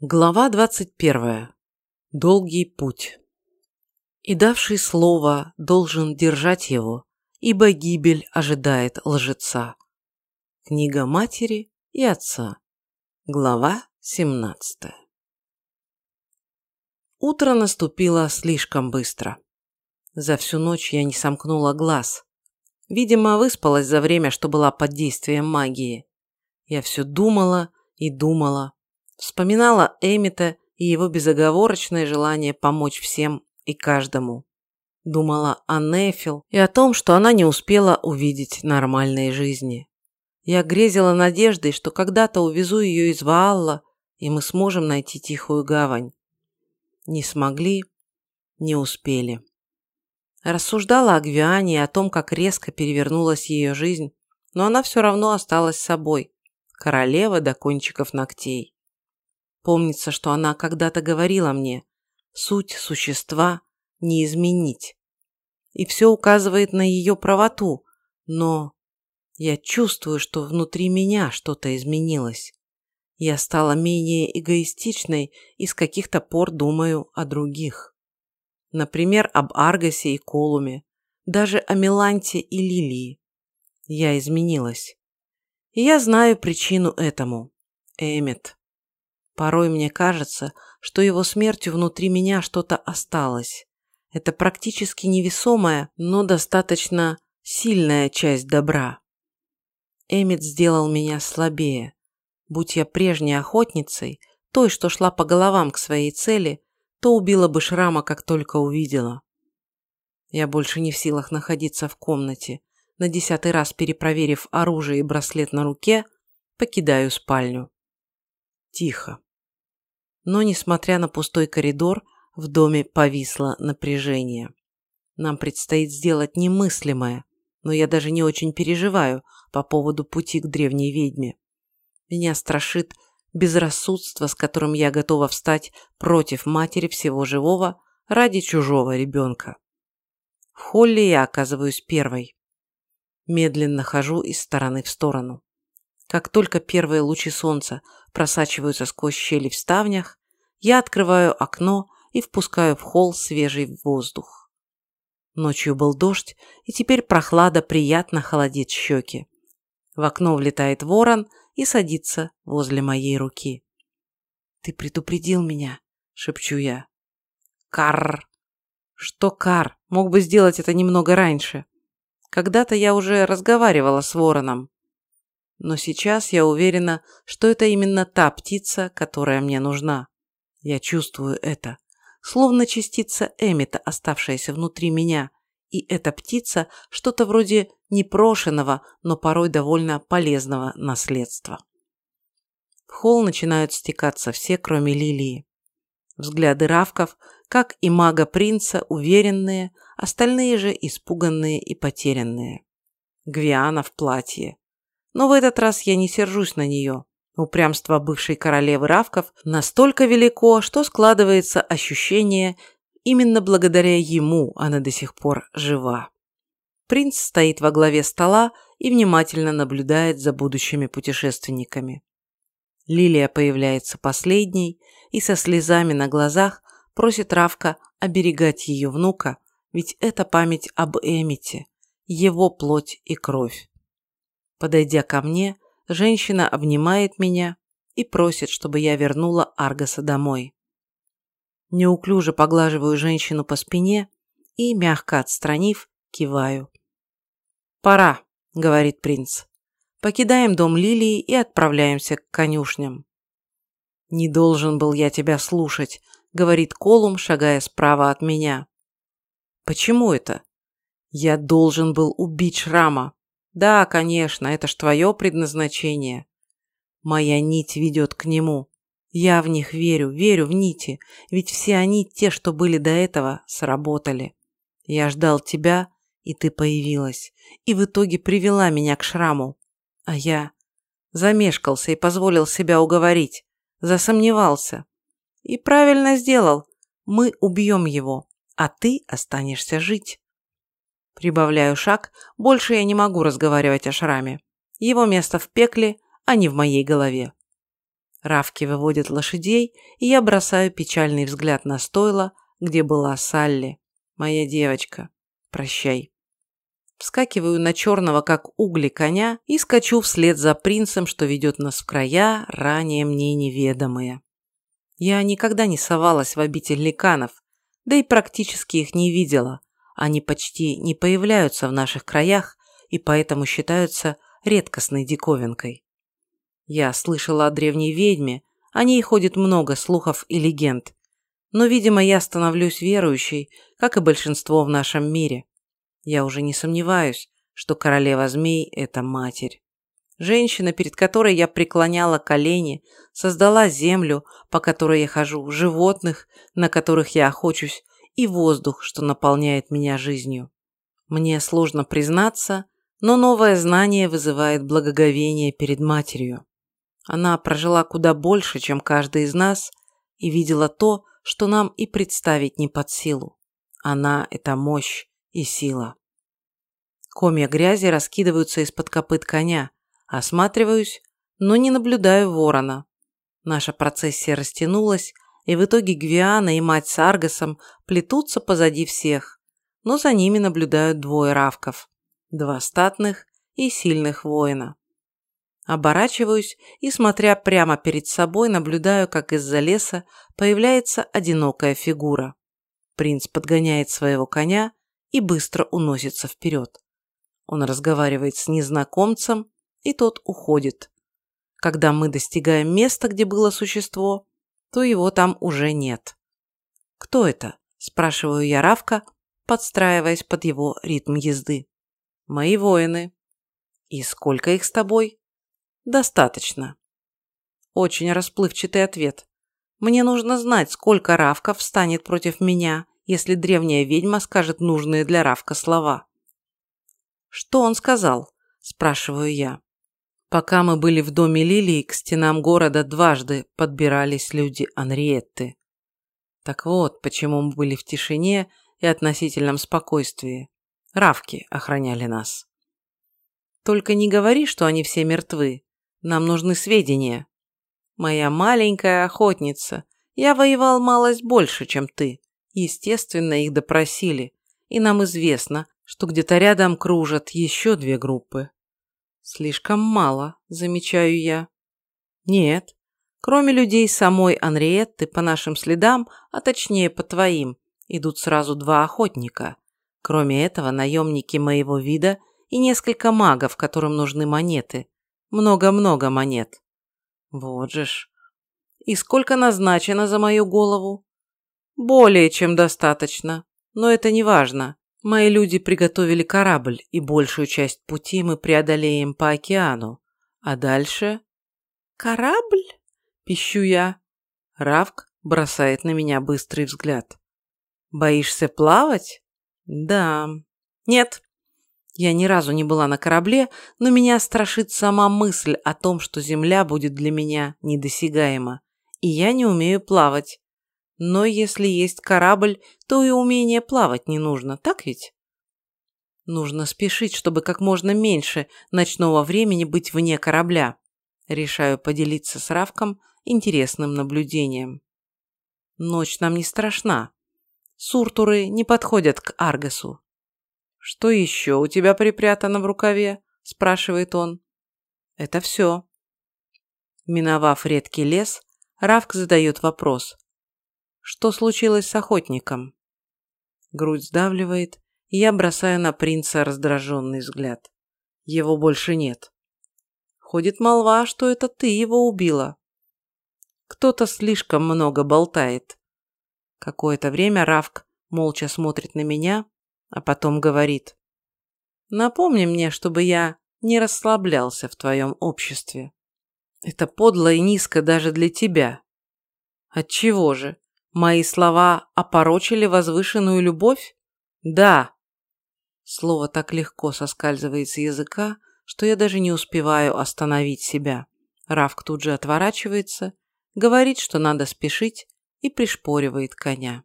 Глава 21. Долгий путь. И давший слово должен держать его, ибо гибель ожидает лжеца. Книга матери и отца. Глава 17. Утро наступило слишком быстро. За всю ночь я не сомкнула глаз. Видимо, выспалась за время, что была под действием магии. Я все думала и думала, Вспоминала Эмита и его безоговорочное желание помочь всем и каждому. Думала о Нефил и о том, что она не успела увидеть нормальной жизни. Я грезила надеждой, что когда-то увезу ее из Ваалла, и мы сможем найти тихую гавань. Не смогли, не успели. Рассуждала о Гвиане и о том, как резко перевернулась ее жизнь, но она все равно осталась собой, королева до кончиков ногтей. Помнится, что она когда-то говорила мне, суть существа не изменить. И все указывает на ее правоту, но я чувствую, что внутри меня что-то изменилось. Я стала менее эгоистичной и с каких-то пор думаю о других. Например, об Аргасе и Колуме, даже о Меланте и Лилии. Я изменилась. И я знаю причину этому. Эммет. Порой мне кажется, что его смертью внутри меня что-то осталось. Это практически невесомая, но достаточно сильная часть добра. Эмит сделал меня слабее. Будь я прежней охотницей, той, что шла по головам к своей цели, то убила бы Шрама, как только увидела. Я больше не в силах находиться в комнате. На десятый раз перепроверив оружие и браслет на руке, покидаю спальню. Тихо. Но, несмотря на пустой коридор, в доме повисло напряжение. Нам предстоит сделать немыслимое, но я даже не очень переживаю по поводу пути к древней ведьме. Меня страшит безрассудство, с которым я готова встать против матери всего живого ради чужого ребенка. В холле я оказываюсь первой. Медленно хожу из стороны в сторону. Как только первые лучи солнца просачиваются сквозь щели в ставнях, я открываю окно и впускаю в холл свежий воздух. Ночью был дождь, и теперь прохлада приятно холодит щеки. В окно влетает ворон и садится возле моей руки. «Ты предупредил меня», — шепчу я. «Карр!» «Что кар? Мог бы сделать это немного раньше. Когда-то я уже разговаривала с вороном. Но сейчас я уверена, что это именно та птица, которая мне нужна. Я чувствую это, словно частица Эмита, оставшаяся внутри меня, и эта птица – что-то вроде непрошенного, но порой довольно полезного наследства. В холл начинают стекаться все, кроме Лилии. Взгляды равков, как и мага-принца, уверенные, остальные же испуганные и потерянные. Гвиана в платье. Но в этот раз я не сержусь на нее. Упрямство бывшей королевы Равков настолько велико, что складывается ощущение, именно благодаря ему она до сих пор жива. Принц стоит во главе стола и внимательно наблюдает за будущими путешественниками. Лилия появляется последней и со слезами на глазах просит Равка оберегать ее внука, ведь это память об Эмите, его плоть и кровь. Подойдя ко мне, Женщина обнимает меня и просит, чтобы я вернула Аргаса домой. Неуклюже поглаживаю женщину по спине и, мягко отстранив, киваю. «Пора», — говорит принц. «Покидаем дом Лилии и отправляемся к конюшням». «Не должен был я тебя слушать», — говорит Колум, шагая справа от меня. «Почему это?» «Я должен был убить Шрама», да, конечно, это ж твое предназначение. Моя нить ведет к нему. Я в них верю, верю в нити, ведь все они, те, что были до этого, сработали. Я ждал тебя, и ты появилась, и в итоге привела меня к шраму. А я замешкался и позволил себя уговорить, засомневался. И правильно сделал. Мы убьем его, а ты останешься жить. Прибавляю шаг, больше я не могу разговаривать о шраме. Его место в пекле, а не в моей голове. Равки выводят лошадей, и я бросаю печальный взгляд на стойло, где была Салли, моя девочка. Прощай. Вскакиваю на черного, как угли коня, и скачу вслед за принцем, что ведет нас в края, ранее мне неведомые. Я никогда не совалась в обитель ликанов, да и практически их не видела. Они почти не появляются в наших краях и поэтому считаются редкостной диковинкой. Я слышала о древней ведьме, о ней ходит много слухов и легенд. Но, видимо, я становлюсь верующей, как и большинство в нашем мире. Я уже не сомневаюсь, что королева змей – это матерь. Женщина, перед которой я преклоняла колени, создала землю, по которой я хожу, животных, на которых я охочусь, и воздух, что наполняет меня жизнью. Мне сложно признаться, но новое знание вызывает благоговение перед матерью. Она прожила куда больше, чем каждый из нас, и видела то, что нам и представить не под силу. Она – это мощь и сила. Комья грязи раскидываются из-под копыт коня. Осматриваюсь, но не наблюдаю ворона. Наша процессия растянулась, и в итоге Гвиана и мать с Аргосом плетутся позади всех, но за ними наблюдают двое равков, два статных и сильных воина. Оборачиваюсь и, смотря прямо перед собой, наблюдаю, как из-за леса появляется одинокая фигура. Принц подгоняет своего коня и быстро уносится вперед. Он разговаривает с незнакомцем, и тот уходит. Когда мы достигаем места, где было существо, то его там уже нет. «Кто это?» – спрашиваю я Равка, подстраиваясь под его ритм езды. «Мои воины». «И сколько их с тобой?» Достаточно. Очень расплывчатый ответ. Мне нужно знать, сколько Равков встанет против меня, если древняя ведьма скажет нужные для Равка слова. Что он сказал? Спрашиваю я. Пока мы были в доме Лилии, к стенам города дважды подбирались люди Анриетты. Так вот, почему мы были в тишине и относительном спокойствии. Равки охраняли нас. Только не говори, что они все мертвы. Нам нужны сведения. Моя маленькая охотница. Я воевал малость больше, чем ты. Естественно, их допросили. И нам известно, что где-то рядом кружат еще две группы. Слишком мало, замечаю я. Нет. Кроме людей самой Анриетты, по нашим следам, а точнее по твоим, идут сразу два охотника. Кроме этого, наемники моего вида и несколько магов, которым нужны монеты. Много-много монет. Вот же ж. И сколько назначено за мою голову? Более чем достаточно. Но это не важно. Мои люди приготовили корабль, и большую часть пути мы преодолеем по океану. А дальше... Корабль? Пищу я. Равк бросает на меня быстрый взгляд. Боишься плавать? Да. Нет, я ни разу не была на корабле, но меня страшит сама мысль о том, что земля будет для меня недосягаема, и я не умею плавать. Но если есть корабль, то и умение плавать не нужно, так ведь? Нужно спешить, чтобы как можно меньше ночного времени быть вне корабля. Решаю поделиться с Равком интересным наблюдением. Ночь нам не страшна. Суртуры не подходят к Аргасу. «Что еще у тебя припрятано в рукаве?» – спрашивает он. «Это все». Миновав редкий лес, Равк задает вопрос. «Что случилось с охотником?» Грудь сдавливает, и я бросаю на принца раздраженный взгляд. Его больше нет. Ходит молва, что это ты его убила. Кто-то слишком много болтает. Какое-то время Равк молча смотрит на меня, а потом говорит. «Напомни мне, чтобы я не расслаблялся в твоем обществе. Это подло и низко даже для тебя. Отчего же? Мои слова опорочили возвышенную любовь? Да. Слово так легко соскальзывает с языка, что я даже не успеваю остановить себя. Равк тут же отворачивается, говорит, что надо спешить, и пришпоривает коня.